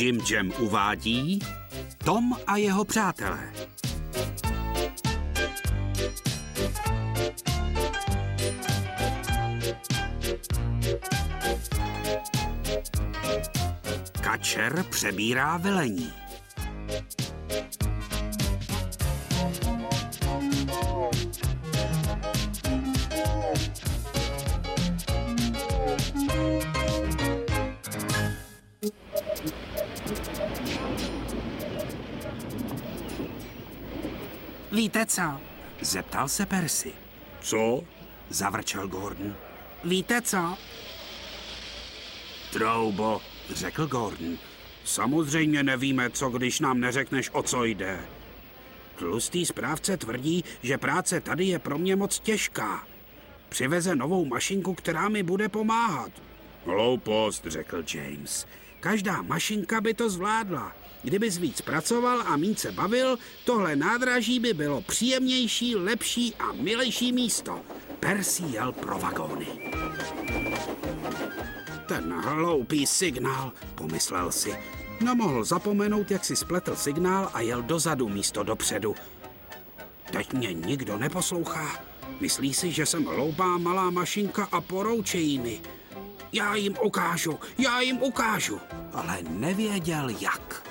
Jim Jam uvádí Tom a jeho přátelé. Kačer přebírá velení. Víte co? Zeptal se Percy. Co? Zavrčel Gordon. Víte co? Troubo, řekl Gordon. Samozřejmě nevíme, co když nám neřekneš, o co jde. Tlustý správce tvrdí, že práce tady je pro mě moc těžká. Přiveze novou mašinku, která mi bude pomáhat. Hloupost, řekl James. Každá mašinka by to zvládla. Kdyby víc pracoval a míň se bavil, tohle nádraží by bylo příjemnější, lepší a milejší místo. Percy jel pro vagóny. Ten hloupý signál, pomyslel si. Nemohl zapomenout, jak si spletl signál a jel dozadu místo dopředu. Teď mě nikdo neposlouchá. Myslí si, že jsem hloupá malá mašinka a poroučejí mi. Já jim ukážu, já jim ukážu. Ale nevěděl jak.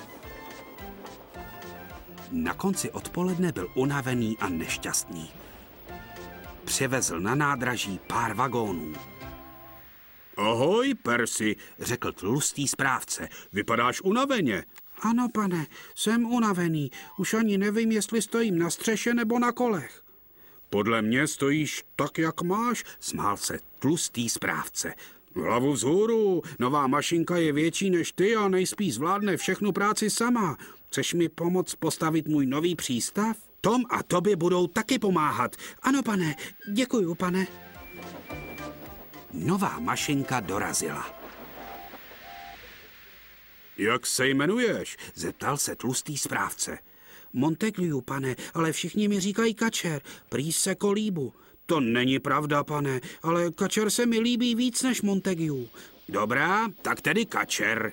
Na konci odpoledne byl unavený a nešťastný. Přivezl na nádraží pár vagónů. Ahoj, Percy, řekl tlustý správce. Vypadáš unaveně. Ano, pane, jsem unavený. Už ani nevím, jestli stojím na střeše nebo na kolech. Podle mě stojíš tak, jak máš, smál se tlustý správce. Hlavu vzhůru, nová mašinka je větší než ty a nejspíš zvládne všechnu práci sama. Chceš mi pomoct postavit můj nový přístav? Tom a tobě budou taky pomáhat. Ano, pane, děkuju, pane. Nová mašinka dorazila. Jak se jmenuješ? Zeptal se tlustý správce. Montegliu, pane, ale všichni mi říkají kačer. Prý se kolíbu. To není pravda, pane, ale kačer se mi líbí víc než Montegiu. Dobrá, tak tedy kačer.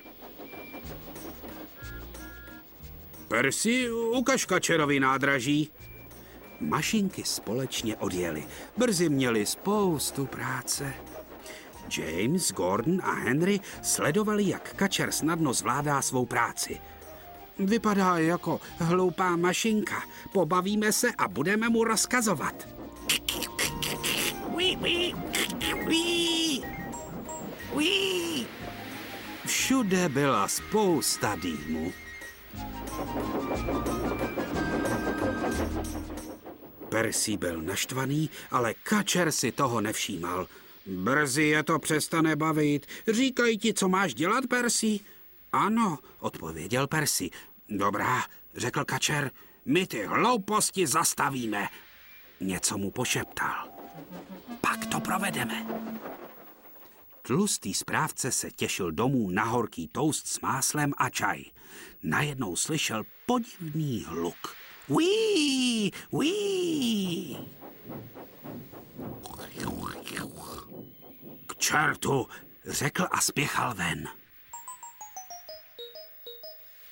Persi, ukaž kačerovi nádraží. Mašinky společně odjeli. Brzy měli spoustu práce. James, Gordon a Henry sledovali, jak kačer snadno zvládá svou práci. Vypadá jako hloupá mašinka. Pobavíme se a budeme mu rozkazovat. Všude byla spousta dýmu. Percy byl naštvaný, ale kačer si toho nevšímal. Brzy je to přestane bavit. Říkají ti, co máš dělat, Percy? Ano, odpověděl Percy. Dobrá, řekl kačer, my ty hlouposti zastavíme. Něco mu pošeptal. Pak to provedeme. Tlustý správce se těšil domů na horký toast s máslem a čaj. Najednou slyšel podivný hluk. Uí, uí. K čertu, řekl a spěchal ven.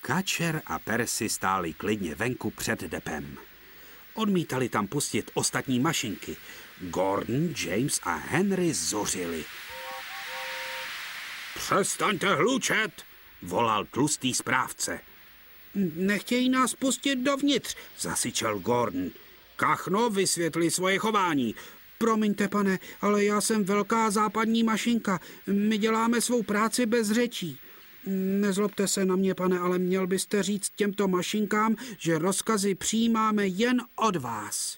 Kačer a Percy stáli klidně venku před depem. Odmítali tam pustit ostatní mašinky. Gordon, James a Henry zořili. Přestaňte hlučet, volal tlustý správce. Nechtějí nás pustit dovnitř, zasyčel Gordon. Kachno vysvětli svoje chování. Promiňte, pane, ale já jsem velká západní mašinka. My děláme svou práci bez řečí. Nezlobte se na mě, pane, ale měl byste říct těmto mašinkám, že rozkazy přijímáme jen od vás.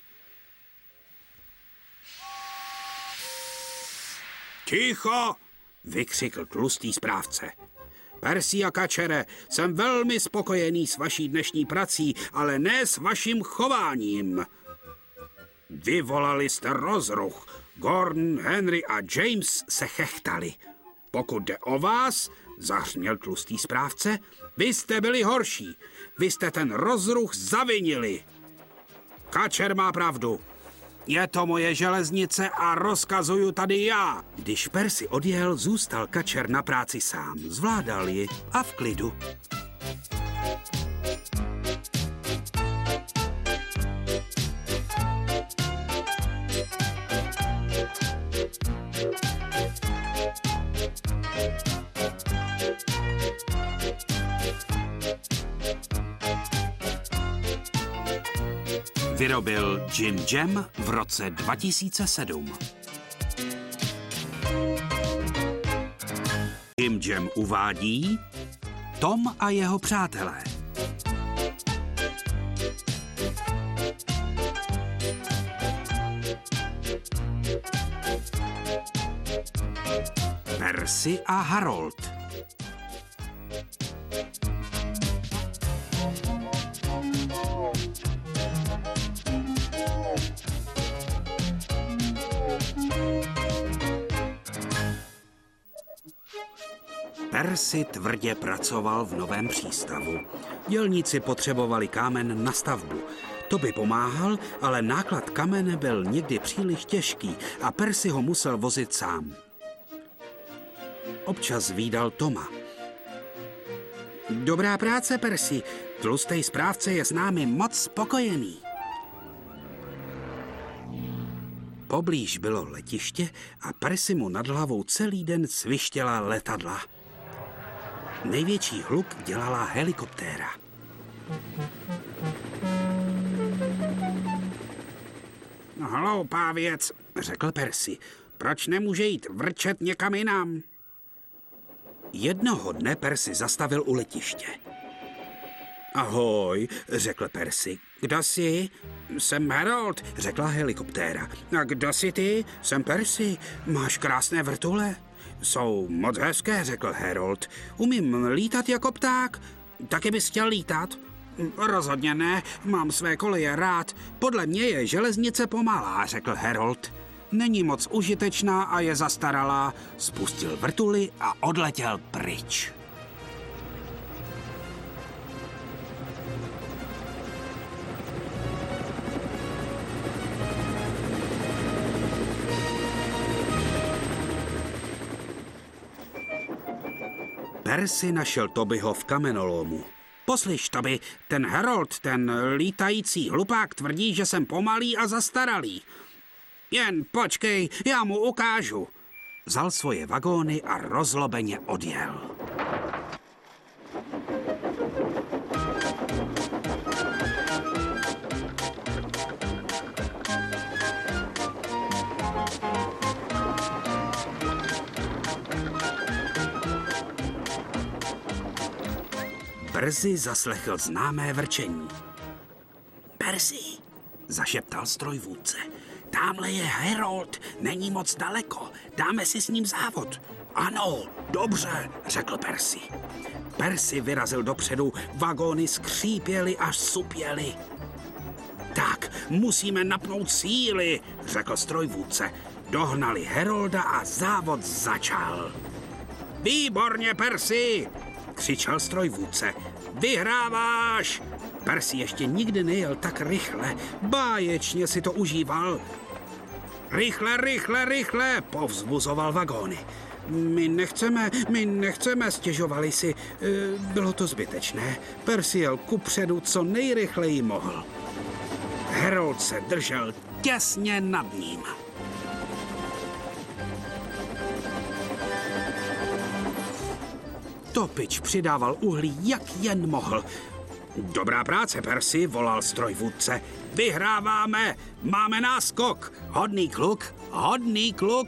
Ticho! Vykřikl tlustý správce. A Kačere, jsem velmi spokojený s vaší dnešní prací, ale ne s vaším chováním. Vyvolali jste rozruch. Gordon, Henry a James se chechtali. Pokud jde o vás, zahřměl tlustý správce, vy jste byli horší. Vy jste ten rozruch zavinili. Kačer má pravdu. Je to moje železnice a rozkazuju tady já. Když Percy odjel, zůstal kačer na práci sám. Zvládal ji a v klidu. Vyrobil Jim Jam v roce 2007. Jim Jam uvádí Tom a jeho přátelé. Percy a Harold. Percy tvrdě pracoval v novém přístavu. Dělníci potřebovali kámen na stavbu. To by pomáhal, ale náklad kamene byl někdy příliš těžký a Percy ho musel vozit sám. Občas výdal Toma. Dobrá práce, Percy. Tlustej správce je s námi moc spokojený. Poblíž bylo letiště a Percy mu nad hlavou celý den svištěla letadla. Největší hluk dělala helikoptéra. Hloupá věc, řekl Percy. Proč nemůže jít vrčet někam jinam? Jednoho dne Percy zastavil u letiště. Ahoj, řekl Percy. Kdo jsi? Jsem Harold, řekla helikoptéra. A kdo jsi ty? Jsem Percy. Máš krásné vrtule? Jsou moc hezké, řekl Harold. Umím lítat jako pták. Taky bys chtěl lítat? Rozhodně ne, mám své koleje rád. Podle mě je železnice pomalá, řekl Harold. Není moc užitečná a je zastaralá. Spustil vrtuly a odletěl pryč. Percy našel Tobyho v kamenolomu. Poslyš, Toby, ten Harold, ten lítající hlupák tvrdí, že jsem pomalý a zastaralý. Jen počkej, já mu ukážu. Vzal svoje vagóny a rozlobeně odjel. Brzy zaslechl známé vrčení. Percy, zašeptal strojvůdce. Tamhle je Harold, není moc daleko. Dáme si s ním závod. Ano, dobře, řekl Percy. Percy vyrazil dopředu, vagóny skřípěly až supěly. Tak, musíme napnout síly, řekl strojvůdce. Dohnali Herolda a závod začal. Výborně, Percy, křičel strojvůdce. Vyhráváš! Percy ještě nikdy nejel tak rychle. Báječně si to užíval. Rychle, rychle, rychle, povzbuzoval vagóny. My nechceme, my nechceme, stěžovali si. E, bylo to zbytečné. Percy jel kupředu, co nejrychleji mohl. Harold se držel těsně nad ním. Topič přidával uhlí, jak jen mohl. Dobrá práce, Percy, volal strojvůdce. Vyhráváme, máme náskok. Hodný kluk, hodný kluk.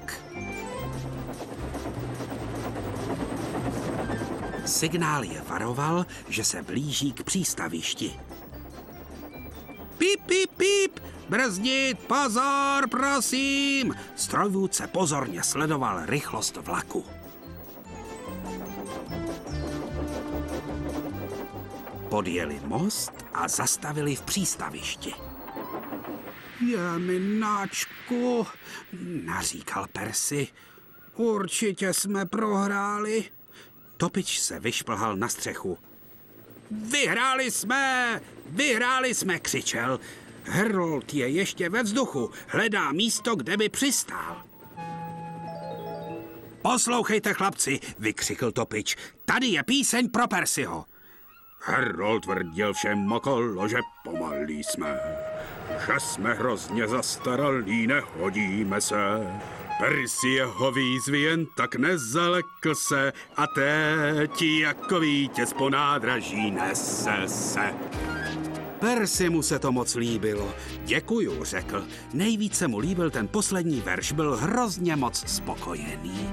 Signál je varoval, že se blíží k přístavišti. Pip, pip, pip, brzdit, pozor, prosím. Strojvůdce pozorně sledoval rychlost vlaku. Podjeli most a zastavili v přístavišti. Je mi náčku, naříkal Percy. Určitě jsme prohráli. Topič se vyšplhal na střechu. Vyhráli jsme! Vyhráli jsme, křičel. Harold je ještě ve vzduchu, hledá místo, kde by přistál. Poslouchejte, chlapci, vykřikl Topič. Tady je píseň pro Percyho. Harold tvrdil všem okolo, že pomalí jsme, že jsme hrozně zastaralí, nehodíme se. Percy jeho výzvy jen tak nezalekl se a teď jako vítěz po nádraží nese se. Persi mu se to moc líbilo. Děkuju, řekl. Nejvíce mu líbil ten poslední verš, byl hrozně moc spokojený.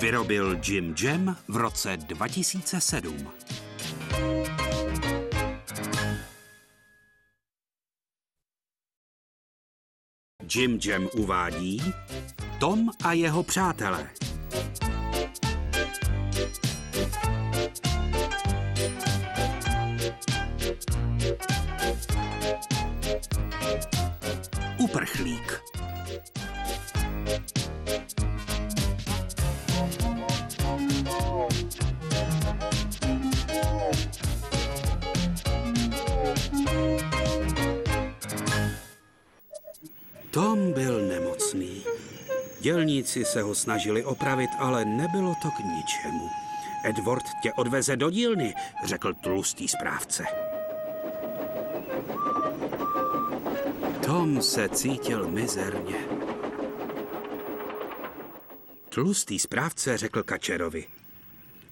Vyrobil Jim Jam v roce 2007. Jim Jam uvádí Tom a jeho přátelé. Uprchlík. Dělníci se ho snažili opravit, ale nebylo to k ničemu. Edward tě odveze do dílny, řekl tlustý správce. Tom se cítil mizerně. Tlustý správce řekl Kačerovi.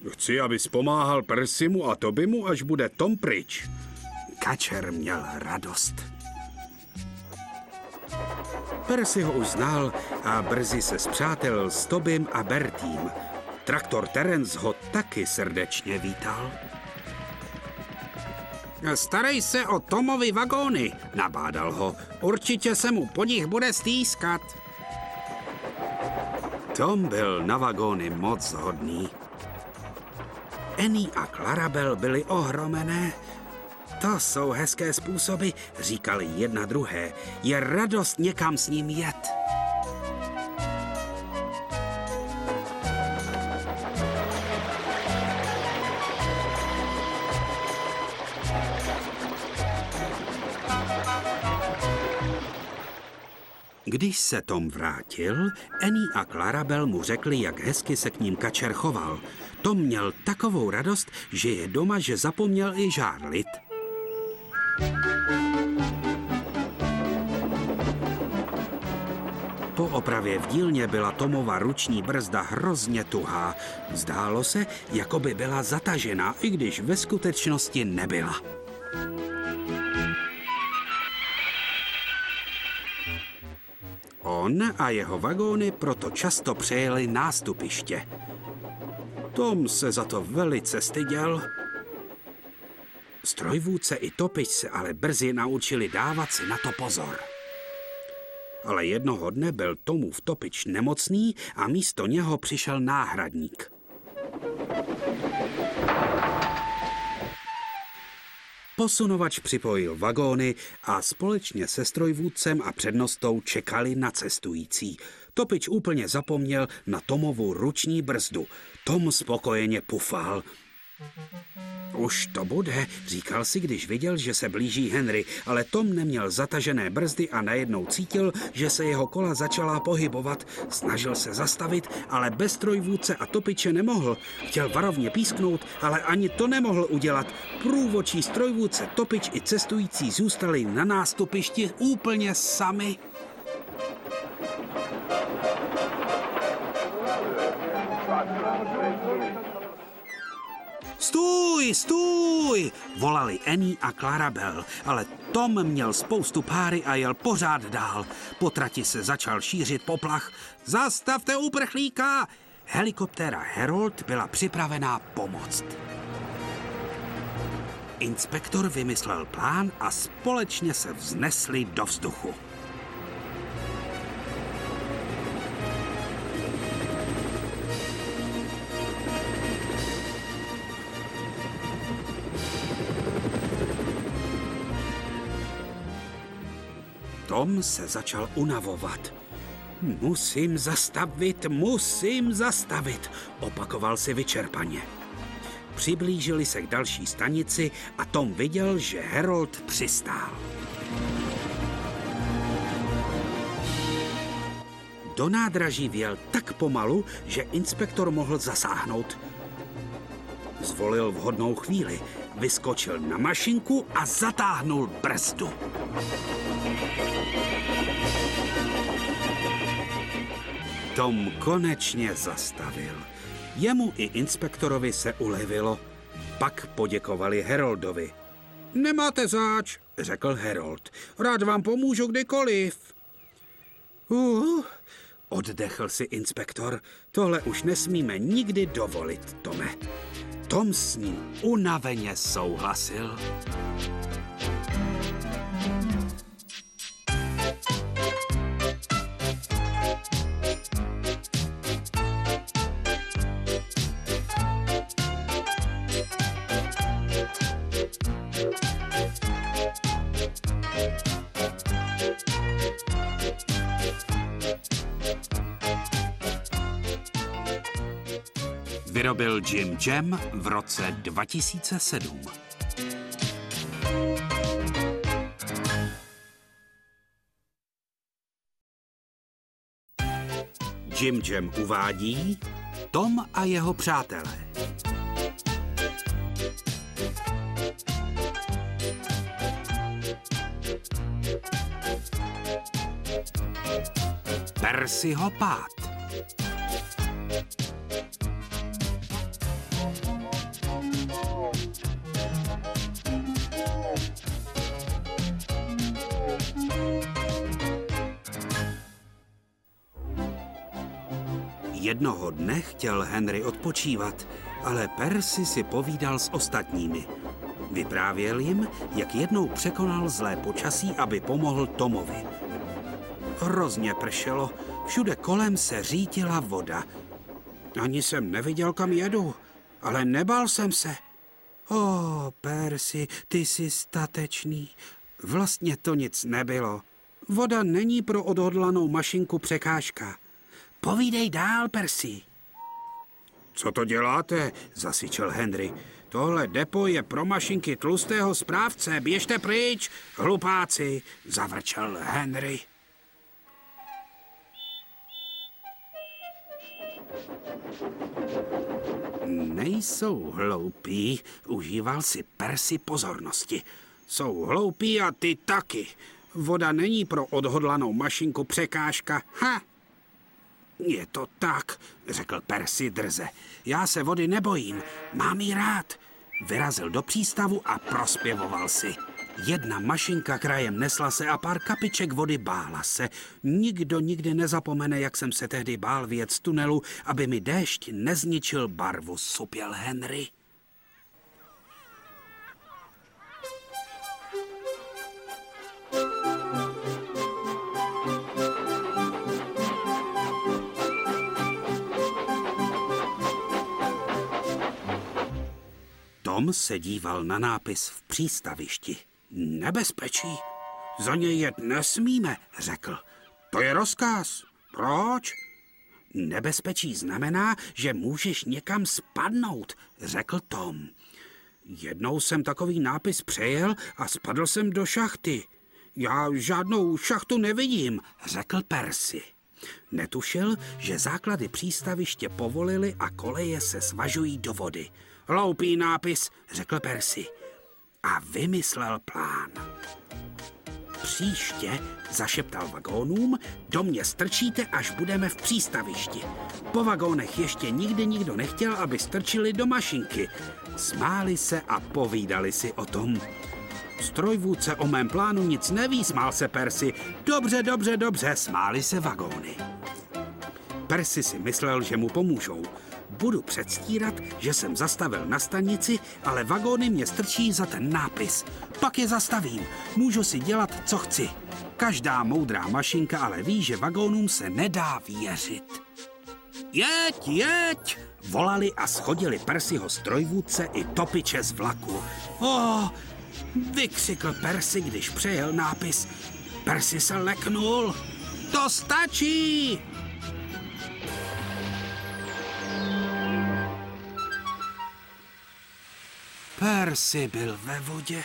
Chci, abys pomáhal Persimu a Tobimu, až bude Tom pryč. Kačer měl radost. Percy ho už znal a brzy se zpřátelil s Tobim a Bertím. Traktor Terence ho taky srdečně vítal. Starej se o Tomovi vagóny, nabádal ho. Určitě se mu po nich bude stýskat. Tom byl na vagóny moc hodný. Annie a Clarabel byly ohromené. To jsou hezké způsoby, říkali jedna druhé. Je radost někam s ním jet. Když se Tom vrátil, Annie a Clarabel mu řekli, jak hezky se k ním kačer choval. Tom měl takovou radost, že je doma, že zapomněl i žárlit. Po opravě v dílně byla Tomova ruční brzda hrozně tuhá. Zdálo se, jako by byla zatažená, i když ve skutečnosti nebyla. On a jeho vagóny proto často přejeli nástupiště. Tom se za to velice styděl. Strojvůdce i topič se ale brzy naučili dávat si na to pozor. Ale jednoho dne byl Tomův topič nemocný a místo něho přišel náhradník. Posunovač připojil vagóny a společně se strojvůdcem a přednostou čekali na cestující. Topič úplně zapomněl na Tomovu ruční brzdu. Tom spokojeně pufal. Už to bude, říkal si, když viděl, že se blíží Henry, ale Tom neměl zatažené brzdy a najednou cítil, že se jeho kola začala pohybovat. Snažil se zastavit, ale bez trojvůdce a topiče nemohl. Chtěl varovně písknout, ale ani to nemohl udělat. Průvočí strojvůdce, topič i cestující zůstali na nástupišti úplně sami. Stůj, stůj, volali Annie a Clarabel, ale Tom měl spoustu páry a jel pořád dál. Po trati se začal šířit poplach. Zastavte uprchlíka! Helikoptéra Herold byla připravená pomoct. Inspektor vymyslel plán a společně se vznesli do vzduchu. Tom se začal unavovat. Musím zastavit, musím zastavit, opakoval si vyčerpaně. Přiblížili se k další stanici a Tom viděl, že Harold přistál. Do nádraží vjel tak pomalu, že inspektor mohl zasáhnout. Zvolil vhodnou chvíli, vyskočil na mašinku a zatáhnul brzdu. Tom konečně zastavil. Jemu i inspektorovi se ulevilo. Pak poděkovali Heroldovi. Nemáte záč, řekl Herold. Rád vám pomůžu kdykoliv. Uh, oddechl si inspektor. Tohle už nesmíme nikdy dovolit, Tome. Tom s ním unaveně souhlasil. Vyrobil Jim Jam v roce 2007. Jim Jam uvádí Tom a jeho přátelé. Percyho pád. Jednoho dne chtěl Henry odpočívat, ale Percy si povídal s ostatními. Vyprávěl jim, jak jednou překonal zlé počasí, aby pomohl Tomovi. Hrozně pršelo, všude kolem se řítila voda. Ani jsem neviděl, kam jedu, ale nebál jsem se. O, Percy, ty jsi statečný. Vlastně to nic nebylo. Voda není pro odhodlanou mašinku překážka. Povídej dál, Percy. Co to děláte? zasyčel Henry. Tohle depo je pro mašinky tlustého správce. Běžte pryč, hlupáci, zavrčel Henry. Nejsou hloupí, užíval si Percy pozornosti. Jsou hloupí a ty taky. Voda není pro odhodlanou mašinku překážka. Ha! Je to tak, řekl Percy drze. Já se vody nebojím, mám ji rád. Vyrazil do přístavu a prospěvoval si. Jedna mašinka krajem nesla se a pár kapiček vody bála se. Nikdo nikdy nezapomene, jak jsem se tehdy bál věc tunelu, aby mi déšť nezničil barvu, supěl Henry. Tom se díval na nápis v přístavišti. Nebezpečí. Za něj jet nesmíme, řekl. To je rozkaz. Proč? Nebezpečí znamená, že můžeš někam spadnout, řekl Tom. Jednou jsem takový nápis přejel a spadl jsem do šachty. Já žádnou šachtu nevidím, řekl Percy. Netušil, že základy přístaviště povolili a koleje se svažují do vody. Hloupý nápis, řekl Percy. A vymyslel plán. Příště, zašeptal vagónům, do mě strčíte, až budeme v přístavišti. Po vagónech ještě nikdy nikdo nechtěl, aby strčili do mašinky. Smáli se a povídali si o tom. Strojvůdce o mém plánu nic neví, smál se Percy. Dobře, dobře, dobře, smáli se vagóny. Percy si myslel, že mu pomůžou. Budu předstírat, že jsem zastavil na stanici, ale vagóny mě strčí za ten nápis. Pak je zastavím. Můžu si dělat, co chci. Každá moudrá mašinka ale ví, že vagónům se nedá věřit. Jeď, jeď! Volali a schodili Persiho strojvůdce i topiče z vlaku. Oh, vykřikl Persi, když přejel nápis. Persi se leknul. To stačí! Percy byl ve vodě.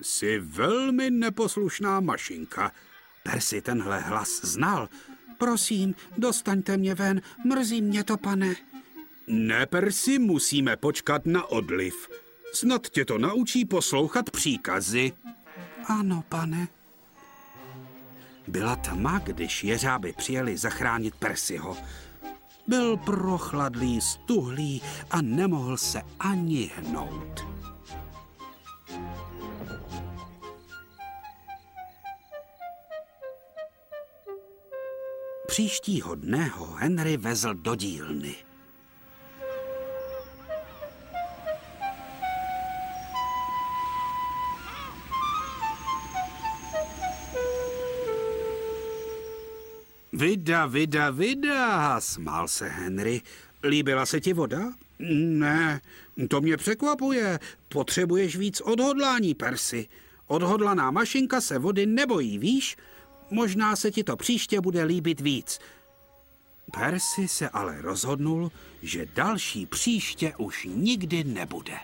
Jsi velmi neposlušná mašinka. Percy tenhle hlas znal. Prosím, dostaňte mě ven, mrzí mě to, pane. Ne, Percy, musíme počkat na odliv. Snad tě to naučí poslouchat příkazy. Ano, pane. Byla tma, když jeřáby přijeli zachránit Persiho. Byl prochladlý, stuhlý a nemohl se ani hnout. Příštího dne ho Henry vezl do dílny. Vida, vida, vida, smál se Henry. Líbila se ti voda? Ne, to mě překvapuje. Potřebuješ víc odhodlání, Percy. Odhodlaná mašinka se vody nebojí, víš? Možná se ti to příště bude líbit víc. Percy se ale rozhodnul, že další příště už nikdy nebude.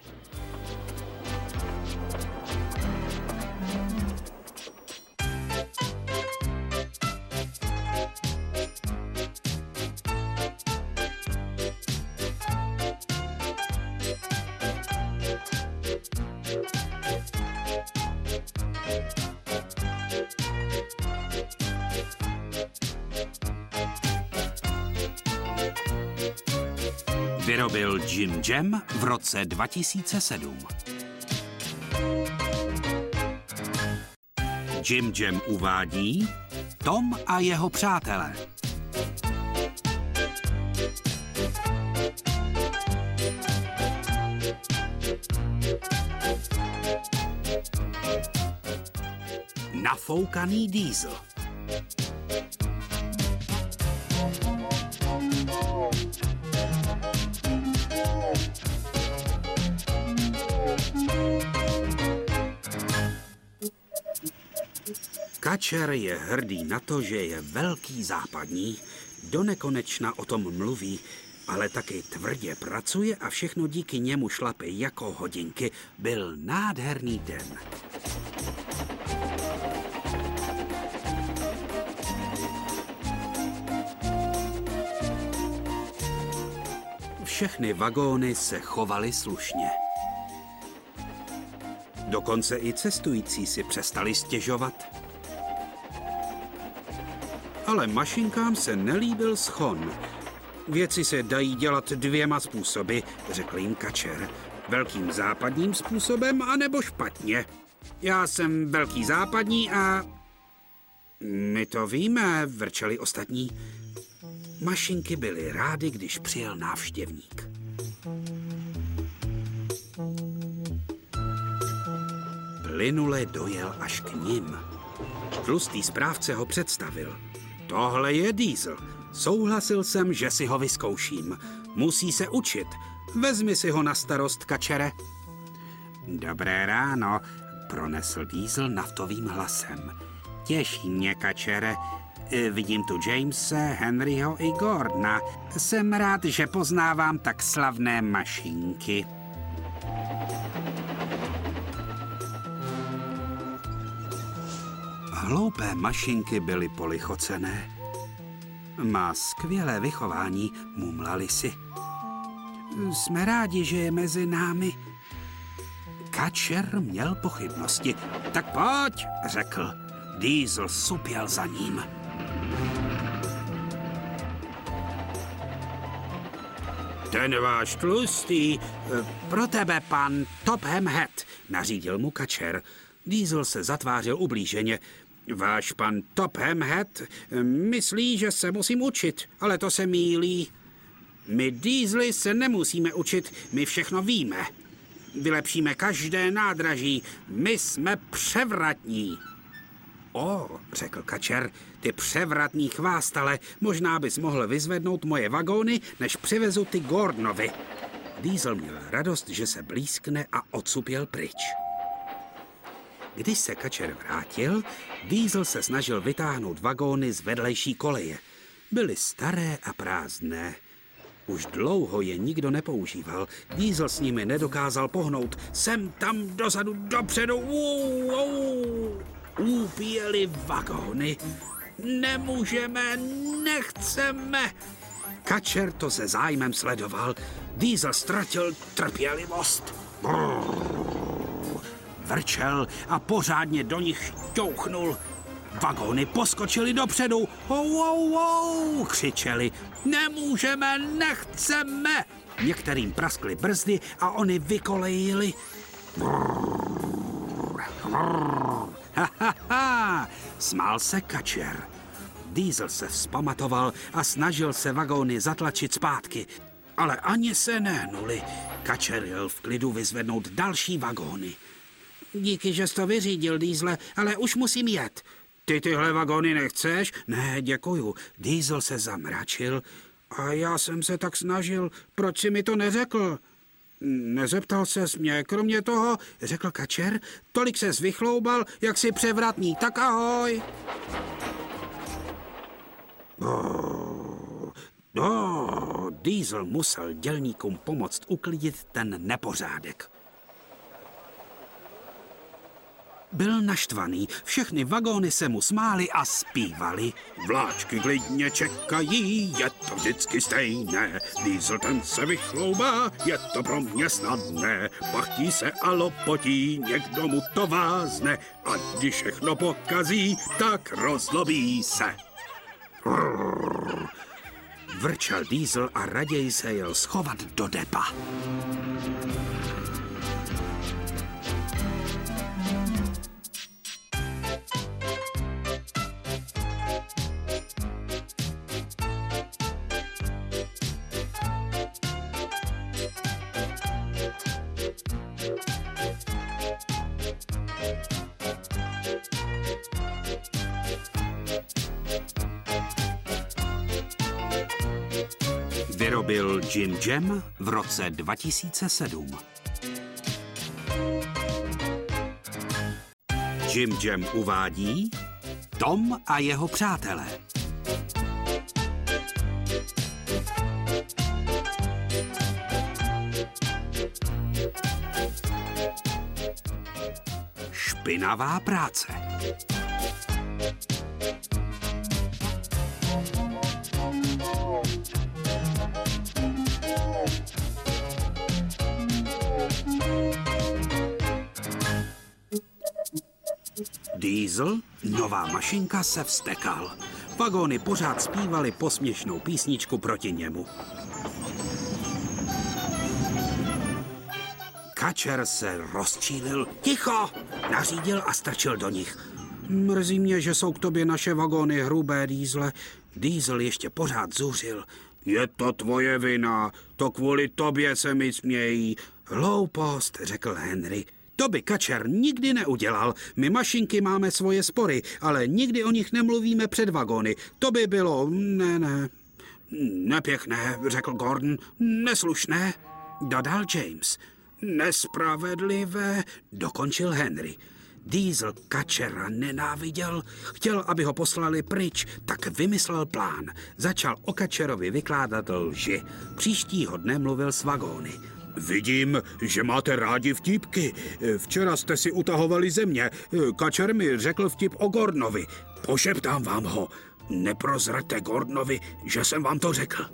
Vyrobil Jim Jam v roce 2007. Jim Jam uvádí Tom a jeho přátelé. Nafoukaný diesel. Kačer je hrdý na to, že je velký západní, do nekonečna o tom mluví, ale taky tvrdě pracuje a všechno díky němu šlape jako hodinky. Byl nádherný den. Všechny vagóny se chovaly slušně. Dokonce i cestující si přestali stěžovat ale mašinkám se nelíbil schon. Věci se dají dělat dvěma způsoby, řekl jim Kačer. Velkým západním způsobem, anebo špatně. Já jsem velký západní a... My to víme, vrčeli ostatní. Mašinky byly rády, když přijel návštěvník. Plynule dojel až k ním. Tlustý správce ho představil – Tohle je diesel. Souhlasil jsem, že si ho vyzkouším. Musí se učit. Vezmi si ho na starost, kačere. Dobré ráno, pronesl diesel naftovým hlasem. Těší mě, kačere. E, vidím tu Jamese, Henryho i Gordona. Jsem rád, že poznávám tak slavné mašinky. Hloupé mašinky byly polichocené. Má skvělé vychování, mumlali si. Jsme rádi, že je mezi námi. Kačer měl pochybnosti. Tak pojď, řekl. Diesel supěl za ním. Ten váš tlustý, pro tebe pan Topham Hat, nařídil mu kačer. Diesel se zatvářil ublíženě. Váš pan Topham Hat myslí, že se musím učit, ale to se mílí. My Diesely se nemusíme učit, my všechno víme. Vylepšíme každé nádraží, my jsme převratní. O, řekl kačer, ty převratní chvástale, možná bys mohl vyzvednout moje vagóny, než přivezu ty Gordonovi. Diesel měl radost, že se blízkne a odsupěl pryč. Když se kačer vrátil, Diesel se snažil vytáhnout vagóny z vedlejší koleje. Byly staré a prázdné. Už dlouho je nikdo nepoužíval. Diesel s nimi nedokázal pohnout. Sem, tam, dozadu, dopředu. Uu, uu. Upíjeli vagóny. Nemůžeme, nechceme. Kačer to se zájmem sledoval. Diesel ztratil trpělivost. Vrčel a pořádně do nich šťouchnul. Vagóny poskočily dopředu. Wow, wow, wow, křičeli. Nemůžeme, nechceme. Některým praskly brzdy a oni vykolejili. Ha, ha, ha, smál se kačer. Diesel se vzpamatoval a snažil se vagóny zatlačit zpátky, ale ani se nehnuli. Kačer jel v klidu vyzvednout další vagóny. Díky, že jsi to vyřídil, Diesle, ale už musím jet. Ty tyhle vagóny nechceš? Ne, děkuju. Diesel se zamračil. A já jsem se tak snažil. Proč si mi to neřekl? Nezeptal ses mě, kromě toho, řekl kačer, tolik se vychloubal, jak si převratný, tak ahoj. Oh, oh, Diesel musel dělníkům pomoct uklidit ten nepořádek. Byl naštvaný, všechny vagóny se mu smály a zpívali. Vláčky klidně čekají, je to vždycky stejné. Diesel ten se vychloubá, je to pro mě snadné. Pachtí se a lopotí, někdo mu to vázne. A když všechno pokazí, tak rozlobí se. Vrčel Diesel a raději se jel schovat do depa. Jam v roce 2007. Jim Jam uvádí Tom a jeho přátelé. Špinavá práce. Diesel, nová mašinka, se vstekal. Vagóny pořád zpívali posměšnou písničku proti němu. Kačer se rozčílil. Ticho! Nařídil a strčil do nich. Mrzí mě, že jsou k tobě naše vagóny hrubé, Diesle. Diesel ještě pořád zuřil. Je to tvoje vina, to kvůli tobě se mi smějí. Hloupost, řekl Henry. To by kačer nikdy neudělal. My mašinky máme svoje spory, ale nikdy o nich nemluvíme před vagony. To by bylo... ne, ne... Nepěkné, řekl Gordon. Neslušné, dodal James. Nespravedlivé, dokončil Henry. Diesel kačera nenáviděl, chtěl, aby ho poslali pryč, tak vymyslel plán. Začal o kačerovi vykládat lži. Příštího dne mluvil s vagóny. Vidím, že máte rádi vtípky. Včera jste si utahovali země. Kačer mi řekl vtip o Gordnovi. Pošeptám vám ho. Neprozrate Gordnovi, že jsem vám to řekl.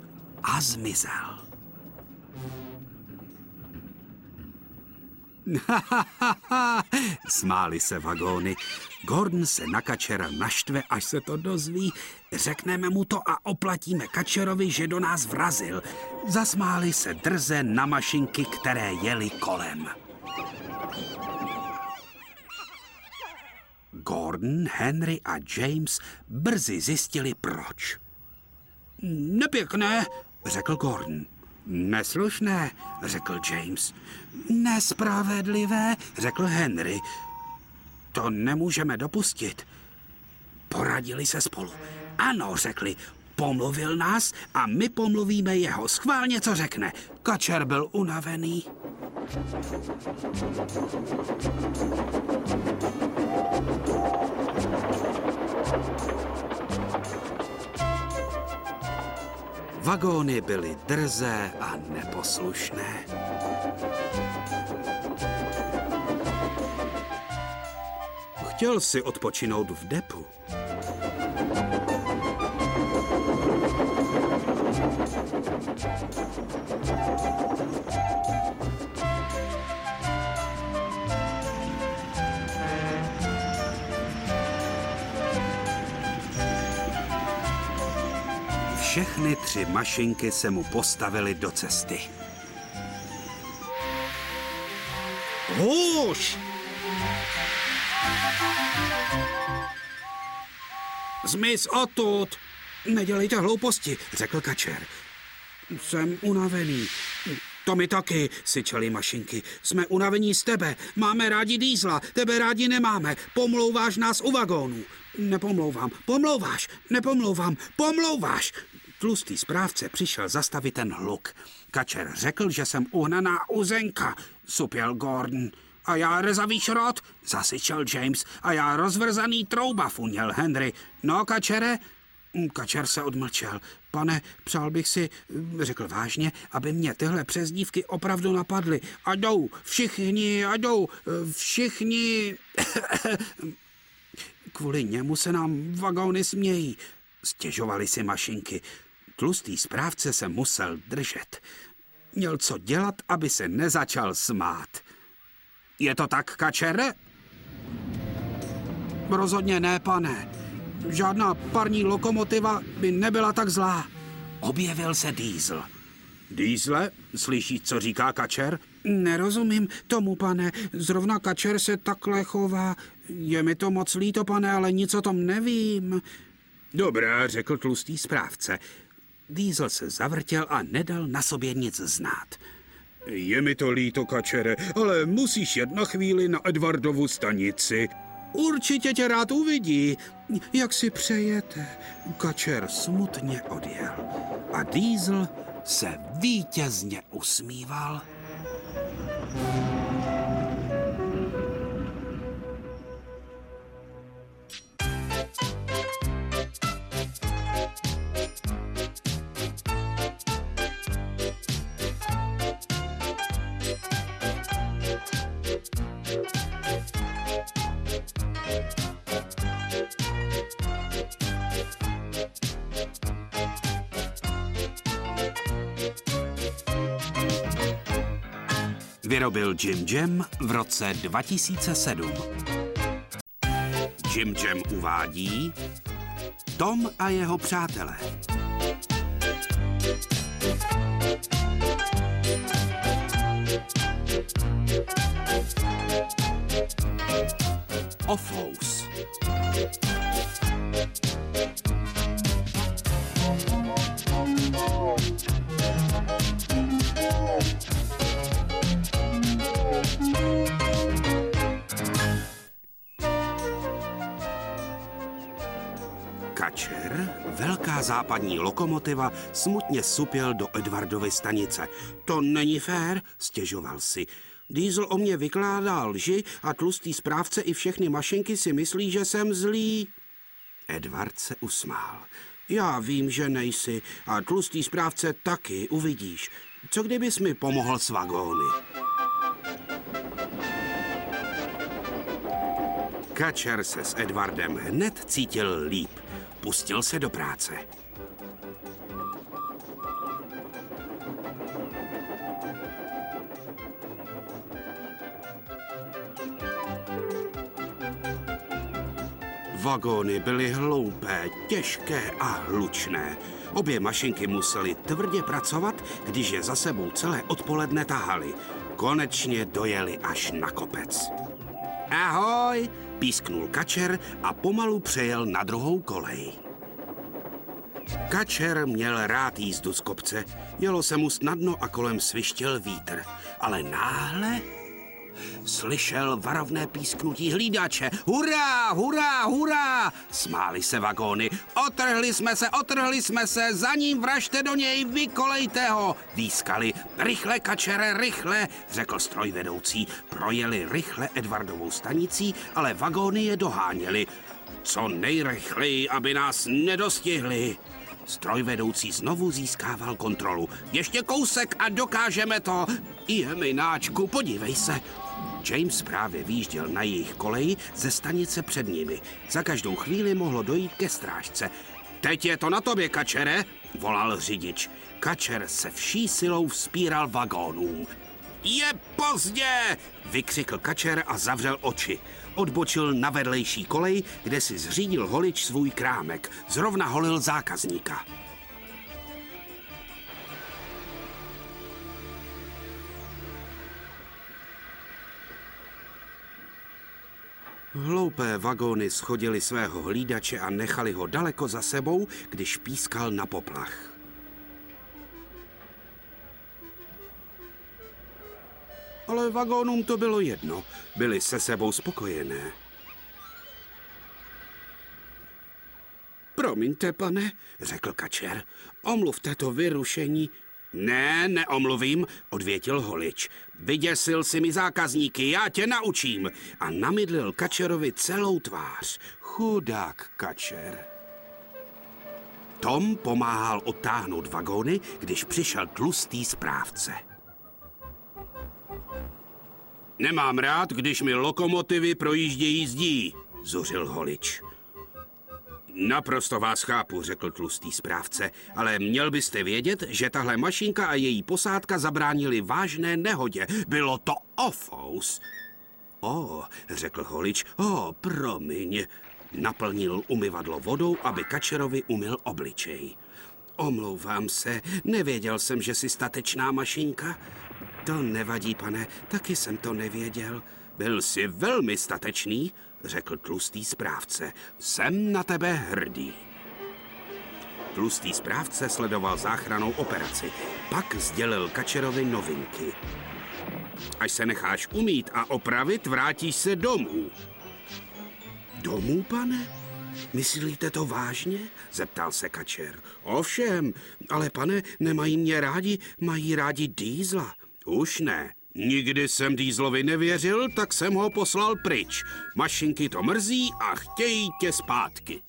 A zmizel. Smáli se vagóny. Gordon se na kačera naštve, až se to dozví. Řekneme mu to a oplatíme kačerovi, že do nás vrazil. Zasmáli se drze na mašinky, které jeli kolem. Gordon, Henry a James brzy zjistili proč. Nepěkné, řekl Gordon. Neslušné, řekl James. Nespravedlivé, řekl Henry. To nemůžeme dopustit. Poradili se spolu. Ano, řekli, pomluvil nás a my pomluvíme jeho. Schválně, co řekne. Kačer byl unavený. Vagóny byly drzé a neposlušné. Chtěl si odpočinout v depu. Mašinky se mu postavily do cesty. Hůž! Zmiz odtud! Nedělejte hlouposti, řekl kačer. Jsem unavený. To my taky, syčeli mašinky. Jsme unavení z tebe. Máme rádi dýzla, tebe rádi nemáme. Pomlouváš nás u vagónů. Nepomlouvám. Pomlouváš. Nepomlouvám. Pomlouváš. Tlustý správce přišel zastavit ten hluk. Kačer řekl, že jsem uhnaná uzenka, supěl Gordon. A já rezavý šrot, zasyčel James. A já rozvrzaný trouba, funěl Henry. No, kačere, Kačer se odmlčel. Pane, přál bych si, řekl vážně, aby mě tyhle přezdívky opravdu napadly. A jdou, všichni, a jdou, všichni. Kvůli němu se nám vagóny smějí. Stěžovali si mašinky. Tlustý správce se musel držet. Měl co dělat, aby se nezačal smát. Je to tak, kačere? Rozhodně ne, pane. Žádná parní lokomotiva by nebyla tak zlá. Objevil se Diesel. Diesle, slyšíš, co říká kačer? Nerozumím tomu, pane. Zrovna kačer se takhle chová. Je mi to moc líto, pane, ale nic o tom nevím. Dobrá, řekl tlustý správce. Diesel se zavrtěl a nedal na sobě nic znát. Je mi to líto, kačere, ale musíš jet na chvíli na Edvardovu stanici. Určitě tě rád uvidí, jak si přejete. Kačer smutně odjel a Diesel se vítězně usmíval. Vyrobil Jim Jam v roce 2007. Jim Jam uvádí Tom a jeho přátelé. Offhouse. Západní lokomotiva, smutně supěl do Edvardovy stanice. To není fér, stěžoval si. Diesel o mě vykládá lži a tlustý správce i všechny mašinky si myslí, že jsem zlý. Edvard se usmál. Já vím, že nejsi a tlustý správce taky, uvidíš. Co kdybys mi pomohl s vagóny? Kačer se s Edvardem hned cítil líp pustil se do práce. Vagóny byly hloupé, těžké a hlučné. Obě mašinky musely tvrdě pracovat, když je za sebou celé odpoledne tahali. Konečně dojeli až na kopec. Ahoj, písknul kačer a pomalu přejel na druhou kolej. Kačer měl rád jízdu z kopce, jelo se mu snadno a kolem svištěl vítr, ale náhle Slyšel varovné písknutí hlídače. Hurá, hurá, hurá! Smáli se vagóny. Otrhli jsme se, otrhli jsme se, za ním vražte do něj, vykolejte ho! Výskali. Rychle, kačere, rychle, řekl strojvedoucí. Projeli rychle Edvardovou stanicí, ale vagóny je doháněli. Co nejrychleji, aby nás nedostihli. Strojvedoucí znovu získával kontrolu. Ještě kousek a dokážeme to. Je mináčku, podívej se. James právě výjížděl na jejich koleji ze stanice před nimi. Za každou chvíli mohlo dojít ke strážce. Teď je to na tobě, kačere, volal řidič. Kačer se vší silou vzpíral vagónům. Je pozdě! vykřikl kačer a zavřel oči. Odbočil na vedlejší kolej, kde si zřídil holič svůj krámek. Zrovna holil zákazníka. Hloupé vagóny schodili svého hlídače a nechali ho daleko za sebou, když pískal na poplach. Ale vagónům to bylo jedno. Byli se sebou spokojené. Promiňte, pane, řekl kačer. Omluvte to vyrušení. Ne, neomluvím, odvětil holič. Vyděsil si mi zákazníky, já tě naučím. A namydlil kačerovi celou tvář. Chudák kačer. Tom pomáhal odtáhnout vagóny, když přišel tlustý správce. Nemám rád, když mi lokomotivy projíždějí zdí, zuřil holič. Naprosto vás chápu, řekl tlustý správce, ale měl byste vědět, že tahle mašinka a její posádka zabránili vážné nehodě. Bylo to ofous. O, řekl holič, o, promiň. Naplnil umyvadlo vodou, aby Kačerovi umyl obličej. Omlouvám se, nevěděl jsem, že jsi statečná mašinka. To nevadí, pane, taky jsem to nevěděl. Byl jsi velmi statečný, řekl tlustý správce. Jsem na tebe hrdý. Tlustý správce sledoval záchranou operaci, pak sdělil Kačerovi novinky. Až se necháš umít a opravit, vrátíš se domů. Domů, pane? Myslíte to vážně? Zeptal se Kačer. Ovšem, ale pane, nemají mě rádi, mají rádi dýzla. Už ne. Nikdy jsem Dýzlovi nevěřil, tak jsem ho poslal pryč. Mašinky to mrzí a chtějí tě zpátky.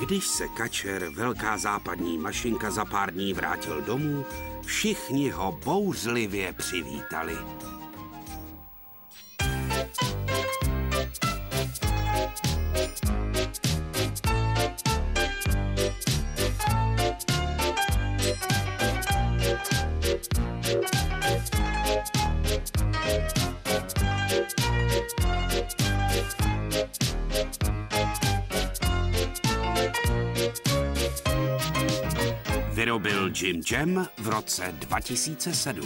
Když se kačer, velká západní mašinka, za pár dní vrátil domů, všichni ho bouřlivě přivítali. Jim Jam v roce 2007.